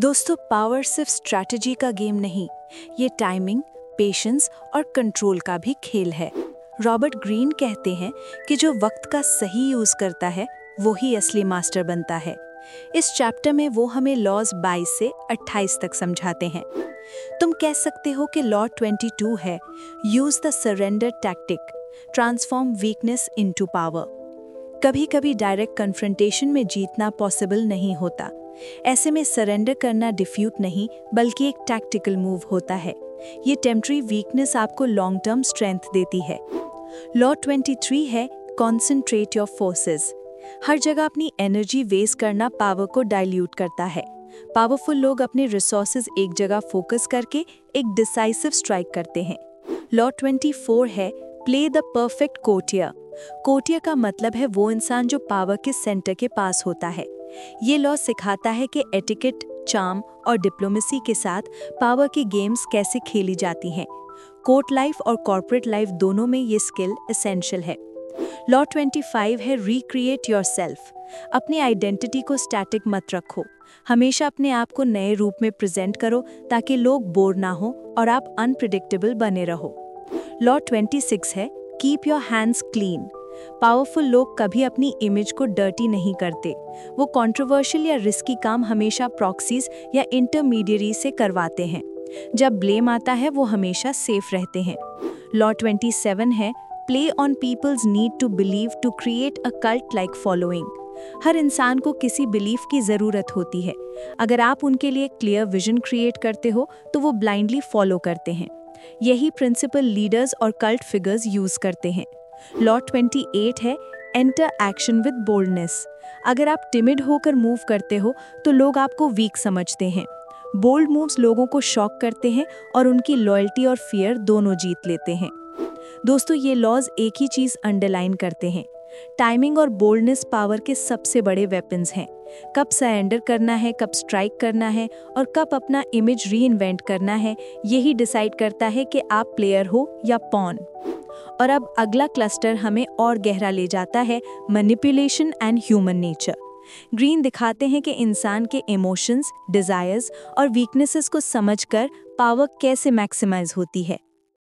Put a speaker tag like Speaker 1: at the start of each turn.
Speaker 1: दोस्तों पावर सिर्फ़ स्ट्रैटेजी का गेम नहीं, ये टाइमिंग पेशेंस और कंट्रोल का भी खेल है। रॉबर्ट ग्रीन कहते हैं कि जो वक्त का सही यूज़ करता है, वो ही असली मास्टर बनता है। इस चैप्टर में वो हमें लॉज 22 से 28 तक समझाते हैं। तुम कह सकते हो कि लॉ 22 है use the surrender tactic transform weakness into power कभी कभी डायरेक्ट कन्फ्रंटेशन में जीतना पॉसिबल नहीं होता। ऐसे में सरेंडर करना डिफ्यूट नहीं, बल्कि एक टैक्टिकल मूव होता है। ये टेम्प्री वीकनेस आपको लॉन्ग टर्म स्ट्रेंथ देती है। लॉ 23 है कॉन्सेंट्रेट योर फोर्सेस हर जगह अपनी एनर्जी वेस्ट करना पावर को डाइल्यूट करता है। पावरफुल लोग अपने रिसोर्सेज एक जगह फोकस करके एक डिसाइसिव स्ट्राइक करते हैं। लॉ 24 है play the perfect courtier courtier का मतलब है वो इंसान जो पावर के सेंटर के पास होता है। ये लॉ सिखाता है कि एटिकेट, चार्म और डिप्लोमेसी के साथ पावर की गेम्स कैसे खेली जाती हैं। कोर्ट लाइफ और कॉरपोरेट लाइफ दोनों में ये स्किल एसेंशियल है। लॉ 25 है रिक्रिएट योर सेल्फ अपनी आइडेंटिटी को स्टैटिक मत रखो। हमेशा अपने आप को नए रूप में प्रेजेंट करो ताकि लोग बोर ना हो और आप अनप्रिडिक्टेबल बने रहो। लॉ 26 है keep your hands clean powerful लोग कभी अपनी इमेज को डर्टी नहीं करते। वो कंट्रोवर्शियल या रिस्की काम हमेशा प्रॉक्सीज या इंटरमीडियरी से करवाते हैं। जब ब्लेम आता है, वो हमेशा सेफ़ रहते हैं। लॉ 27 है play on people's need to believe to create a cult like following हर इंसान को किसी बिलीफ की ज़रूरत होती है। अगर आप उनके लिए क्लियर विजन क्रिएट करते हो तो वो ब्लाइंडली फॉलो करते हैं। यही प्रिंसिपल लीडर्स और कल्ट फिगर्स यूज़ करते हैं। लॉ 28 है एंटर एक्शन विद बोल्डनेस अगर आप टिमिड होकर मूव करते हो तो लोग आपको वीक समझते हैं। बोल्ड मूव्स लोगों को शॉक करते हैं और उनकी लॉयल्टी और फियर दोनों जीत लेते हैं। दोस्तों, ये लॉज एक ही चीज़ अंडरलाइन करते हैं। टाइमिंग और बोल्डनेस पावर के सबसे बड़े वेपन्स हैं। कब सरेंडर करना है, कब स्ट्राइक करना है और कब अपना इमेज री करना है, यही डिसाइड करता है कि आप प्लेयर हो या पॉन और अब अगला क्लस्टर हमें और गहरा ले जाता है manipulation and human nature Greene दिखाते हैं कि इंसान के इमोशंस डिज़ायर्स और वीकनेसेस को समझकर पावर कैसे मैक्सिमाइज होती है।